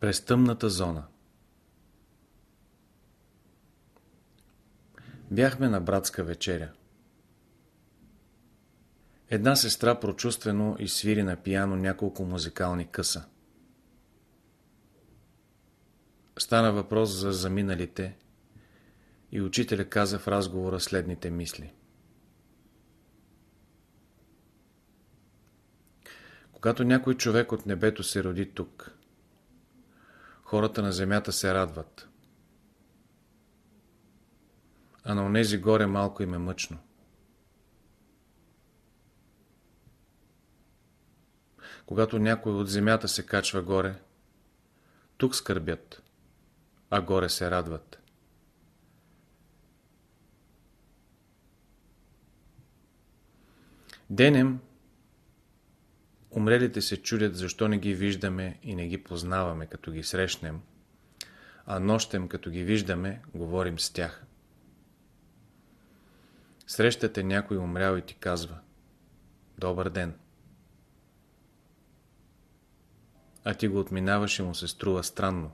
През тъмната зона Бяхме на братска вечеря. Една сестра прочувствено изсвири на пияно няколко музикални къса. Стана въпрос за заминалите и учителя каза в разговора следните мисли. Когато някой човек от небето се роди тук, хората на земята се радват, а на онези горе малко им е мъчно. Когато някой от земята се качва горе, тук скърбят, а горе се радват. Денем умрелите се чудят защо не ги виждаме и не ги познаваме, като ги срещнем, а нощем, като ги виждаме, говорим с тях. Срещате някой умрял и ти казва Добър ден. А ти го отминаваш и му се струва странно.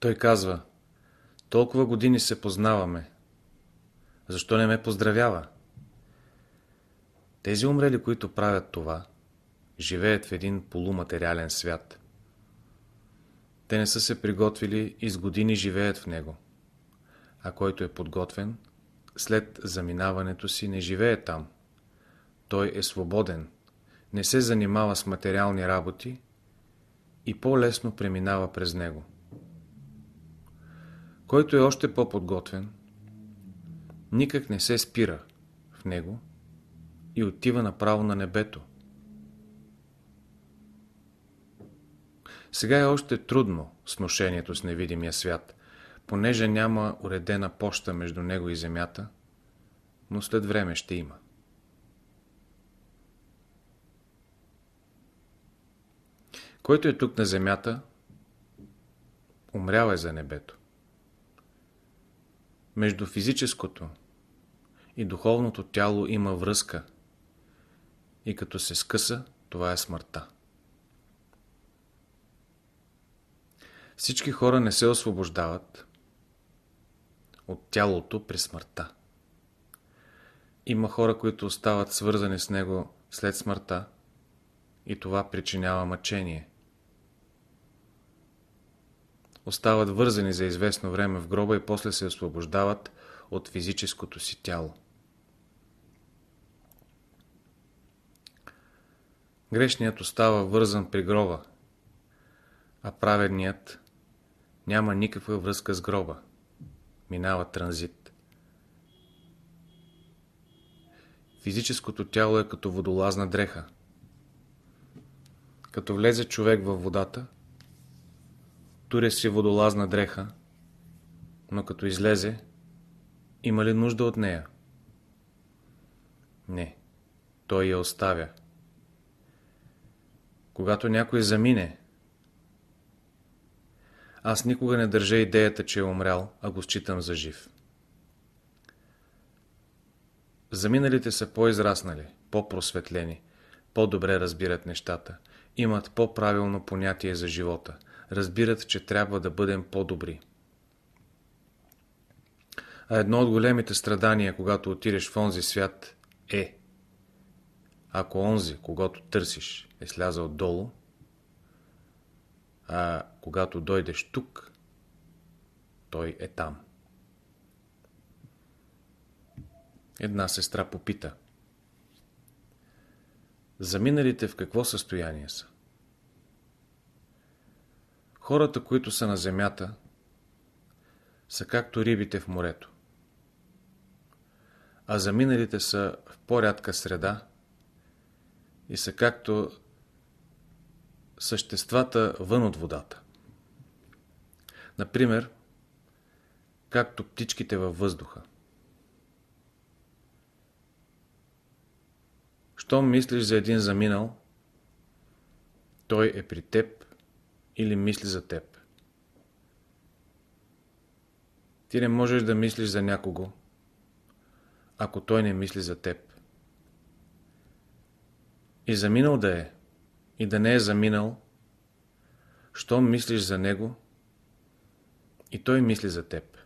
Той казва Толкова години се познаваме. Защо не ме поздравява? Тези умрели, които правят това, живеят в един полуматериален свят. Те не са се приготвили и с години живеят в него а който е подготвен, след заминаването си не живее там. Той е свободен, не се занимава с материални работи и по-лесно преминава през него. Който е още по-подготвен, никак не се спира в него и отива направо на небето. Сега е още трудно сношението с невидимия свят, понеже няма уредена поща между него и земята, но след време ще има. Който е тук на земята, умрял е за небето. Между физическото и духовното тяло има връзка и като се скъса, това е смъртта. Всички хора не се освобождават, от тялото при смъртта. Има хора, които остават свързани с него след смъртта и това причинява мъчение. Остават вързани за известно време в гроба и после се освобождават от физическото си тяло. Грешният остава вързан при гроба, а праведният няма никаква връзка с гроба минава транзит. Физическото тяло е като водолазна дреха. Като влезе човек във водата, туря си водолазна дреха, но като излезе, има ли нужда от нея? Не, той я оставя. Когато някой замине, аз никога не държа идеята, че е умрял, а го считам за жив. Заминалите са по-израснали, по-просветлени, по-добре разбират нещата, имат по-правилно понятие за живота, разбират, че трябва да бъдем по-добри. А едно от големите страдания, когато отидеш в онзи свят, е ако онзи, когато търсиш, е слязал долу, а когато дойдеш тук, той е там. Една сестра попита. Заминалите в какво състояние са? Хората, които са на земята, са както рибите в морето. А заминалите са в по-рядка среда и са както съществата вън от водата. Например, както птичките във въздуха. Щом мислиш за един заминал, той е при теб или мисли за теб. Ти не можеш да мислиш за някого, ако той не мисли за теб. И заминал да е, и да не е заминал, Щом мислиш за него, и той мисли за теб.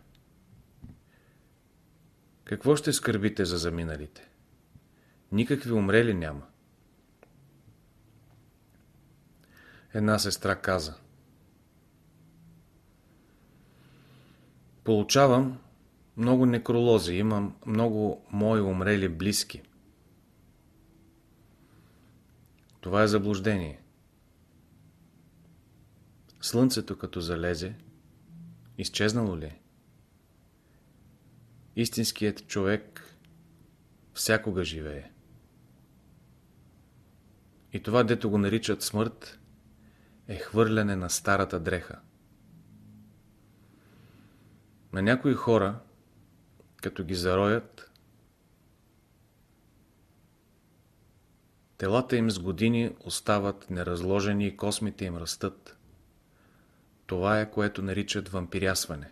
Какво ще скърбите за заминалите? Никакви умрели няма. Една сестра каза Получавам много некролози, имам много мои умрели близки. Това е заблуждение. Слънцето като залезе, изчезнало ли е? Истинският човек всякога живее. И това, дето го наричат смърт, е хвърляне на старата дреха. На някои хора, като ги зароят, телата им с години остават неразложени и космите им растат. Това е, което наричат вампирясване.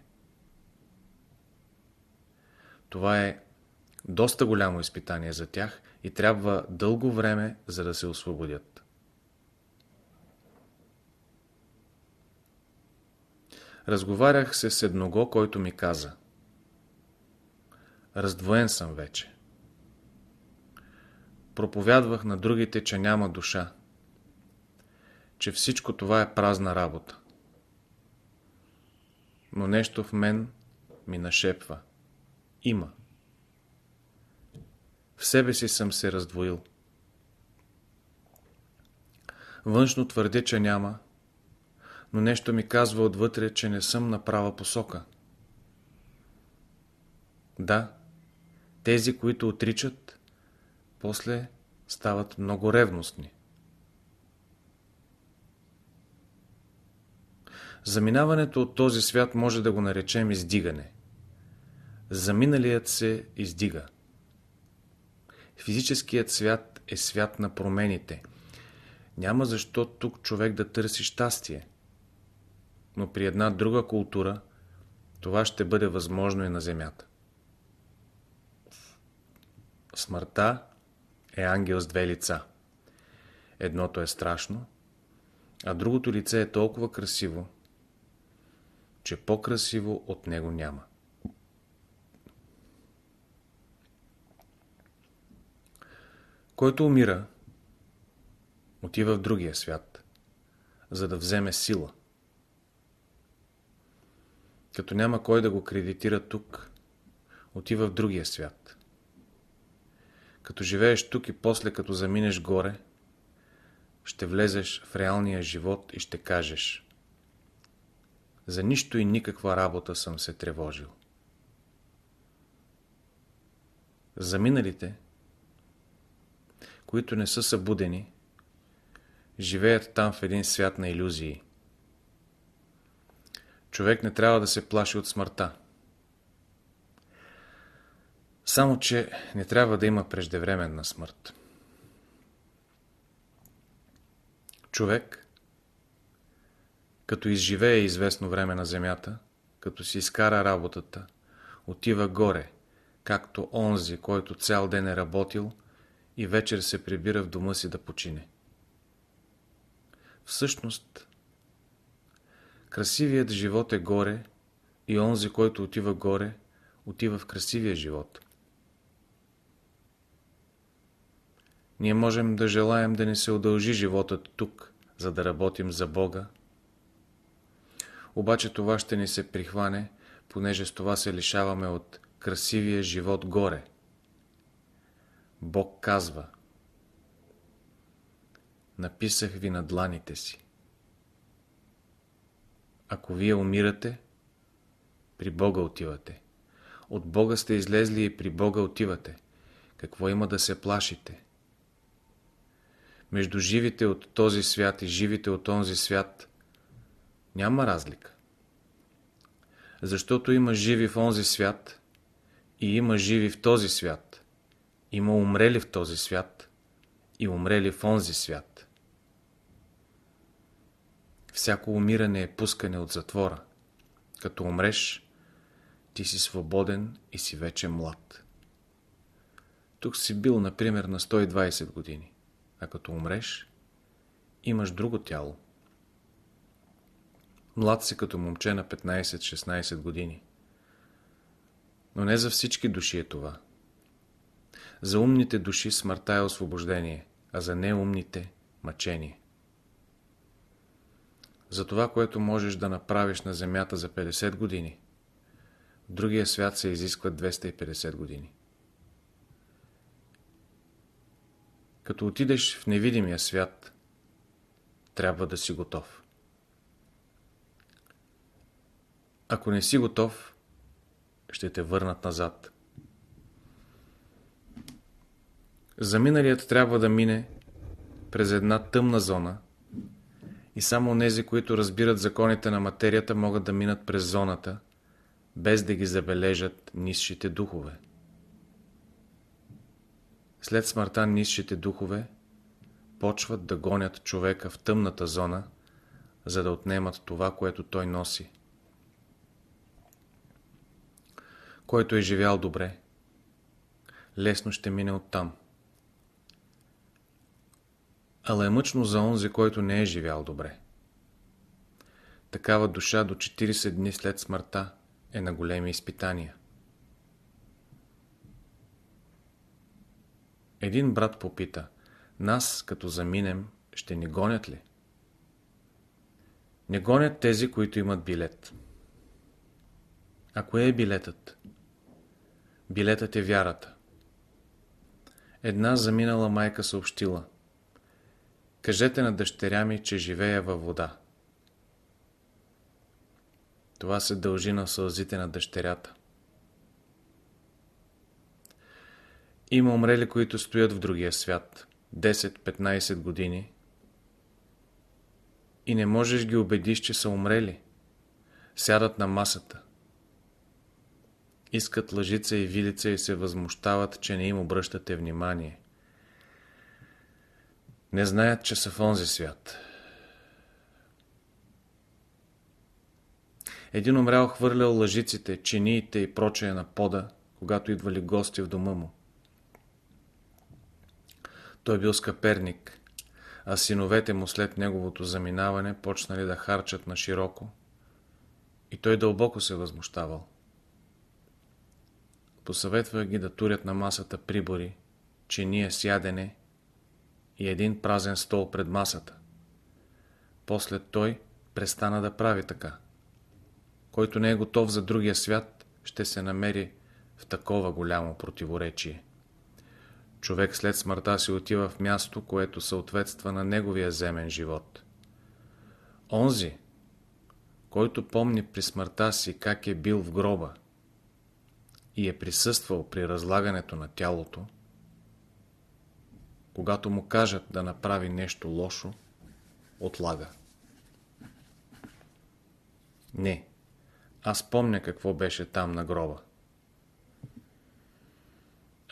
Това е доста голямо изпитание за тях и трябва дълго време, за да се освободят. Разговарях се с едного, който ми каза Раздвоен съм вече. Проповядвах на другите, че няма душа, че всичко това е празна работа. Но нещо в мен ми нашепва. Има. В себе си съм се раздвоил. Външно твърде, че няма, но нещо ми казва отвътре, че не съм на права посока. Да, тези, които отричат, после стават много ревностни. Заминаването от този свят може да го наречем издигане. Заминалият се издига. Физическият свят е свят на промените. Няма защо тук човек да търси щастие но при една друга култура това ще бъде възможно и на Земята. Смъртта е ангел с две лица. Едното е страшно, а другото лице е толкова красиво, че по-красиво от него няма. Който умира, отива в другия свят, за да вземе сила – като няма кой да го кредитира тук, отива в другия свят. Като живееш тук и после като заминеш горе, ще влезеш в реалния живот и ще кажеш За нищо и никаква работа съм се тревожил. Заминалите, които не са събудени, живеят там в един свят на иллюзии – Човек не трябва да се плаши от смъртта. Само, че не трябва да има преждевременна смърт. Човек, като изживее известно време на земята, като си изкара работата, отива горе, както онзи, който цял ден е работил и вечер се прибира в дома си да почине. Всъщност, Красивият живот е горе и онзи, който отива горе, отива в красивия живот. Ние можем да желаем да ни се удължи животът тук, за да работим за Бога. Обаче това ще ни се прихване, понеже с това се лишаваме от красивия живот горе. Бог казва Написах ви на дланите си. Ако вие умирате, при Бога отивате. От Бога сте излезли и при Бога отивате. Какво има да се плашите? Между живите от този свят и живите от този свят няма разлика. Защото има живи в онзи свят и има живи в този свят. Има умрели в този свят и умрели в онзи свят. Всяко умиране е пускане от затвора. Като умреш, ти си свободен и си вече млад. Тук си бил, например, на 120 години, а като умреш, имаш друго тяло. Млад си като момче на 15-16 години. Но не за всички души е това. За умните души смъртта е освобождение, а за неумните – мъчение. За това, което можеш да направиш на земята за 50 години, в другия свят се изискват 250 години. Като отидеш в невидимия свят, трябва да си готов. Ако не си готов, ще те върнат назад. Заминалият трябва да мине през една тъмна зона и само нези, които разбират законите на материята, могат да минат през зоната, без да ги забележат нисшите духове. След смъртта нисшите духове почват да гонят човека в тъмната зона, за да отнемат това, което той носи. Който е живял добре, лесно ще мине оттам. Ала е мъчно за онзи, който не е живял добре. Такава душа до 40 дни след смъртта е на големи изпитания. Един брат попита, нас като заминем, ще ни гонят ли? Не гонят тези, които имат билет. А кое е билетът? Билетът е вярата. Една заминала майка съобщила. Кажете на дъщеря ми, че живея във вода. Това се дължи на сълзите на дъщерята. Има умрели, които стоят в другия свят 10-15 години и не можеш ги убедиш, че са умрели. Сядат на масата. Искат лъжица и вилица и се възмущават, че не им обръщате внимание. Не знаят, че са в онзи свят. Един умрял хвърлял лъжиците, чиниите и прочее на пода, когато идвали гости в дома му. Той бил скъперник, а синовете му след неговото заминаване почнали да харчат на широко и той дълбоко се възмущавал. Посъветва ги да турят на масата прибори, чиния с ядене и един празен стол пред масата. После той престана да прави така. Който не е готов за другия свят, ще се намери в такова голямо противоречие. Човек след смъртта си отива в място, което съответства на неговия земен живот. Онзи, който помни при смъртта си как е бил в гроба и е присъствал при разлагането на тялото, когато му кажат да направи нещо лошо, отлага. Не, аз помня какво беше там на гроба.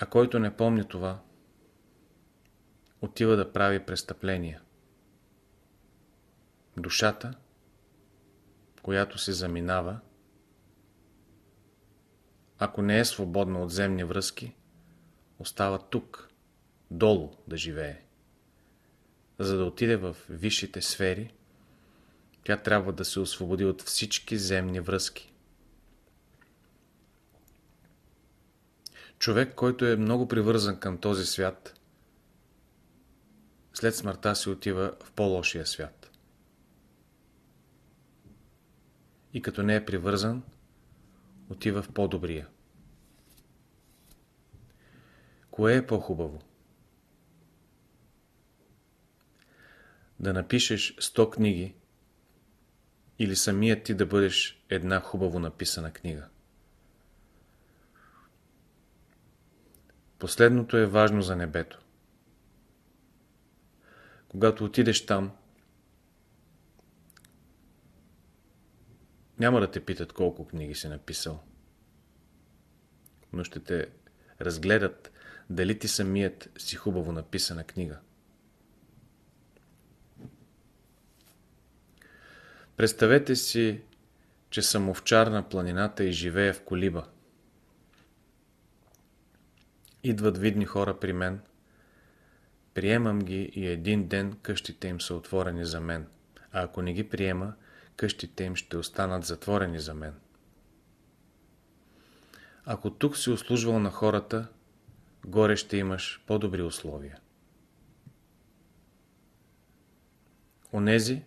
А който не помни това, отива да прави престъпления. Душата, която се заминава, ако не е свободна от земни връзки, остава тук, долу да живее. За да отиде в висшите сфери, тя трябва да се освободи от всички земни връзки. Човек, който е много привързан към този свят, след смъртта си отива в по-лошия свят. И като не е привързан, отива в по-добрия. Кое е по-хубаво? Да напишеш 100 книги или самият ти да бъдеш една хубаво написана книга. Последното е важно за небето. Когато отидеш там, няма да те питат колко книги си написал, но ще те разгледат дали ти самият си хубаво написана книга. Представете си, че съм овчар на планината и живея в колиба. Идват видни хора при мен. Приемам ги и един ден къщите им са отворени за мен. А ако не ги приема, къщите им ще останат затворени за мен. Ако тук си услужвал на хората, горе ще имаш по-добри условия. Онези,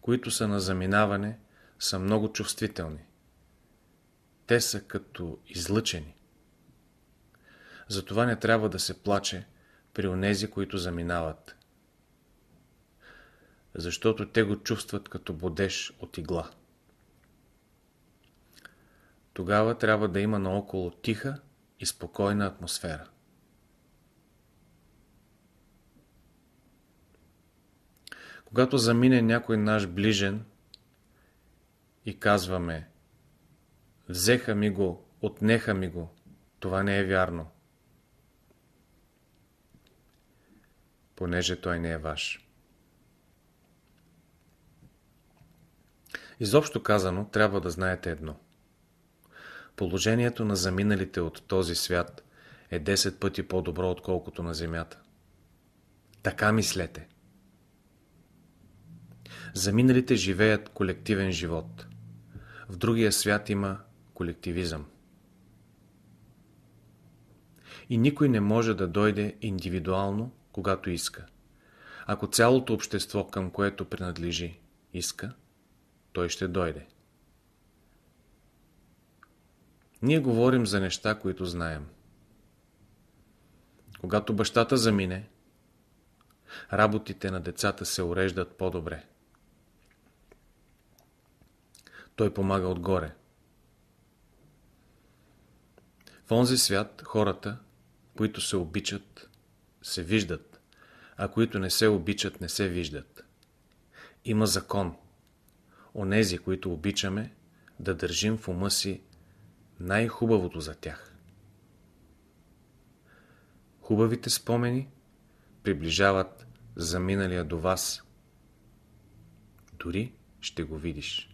които са на заминаване, са много чувствителни. Те са като излъчени. Затова не трябва да се плаче при онези, които заминават. Защото те го чувстват като бодеж от игла. Тогава трябва да има наоколо тиха и спокойна атмосфера. Когато замине някой наш ближен и казваме Взеха ми го, отнеха ми го, това не е вярно. Понеже той не е ваш. Изобщо казано, трябва да знаете едно. Положението на заминалите от този свят е 10 пъти по-добро, отколкото на Земята. Така мислете. Заминалите живеят колективен живот. В другия свят има колективизъм. И никой не може да дойде индивидуално, когато иска. Ако цялото общество, към което принадлежи, иска, той ще дойде. Ние говорим за неща, които знаем. Когато бащата замине, работите на децата се уреждат по-добре. Той помага отгоре. В онзи свят хората, които се обичат, се виждат, а които не се обичат, не се виждат. Има закон. Онези, които обичаме, да държим в ума си най-хубавото за тях. Хубавите спомени приближават заминалия до вас. Дори ще го видиш.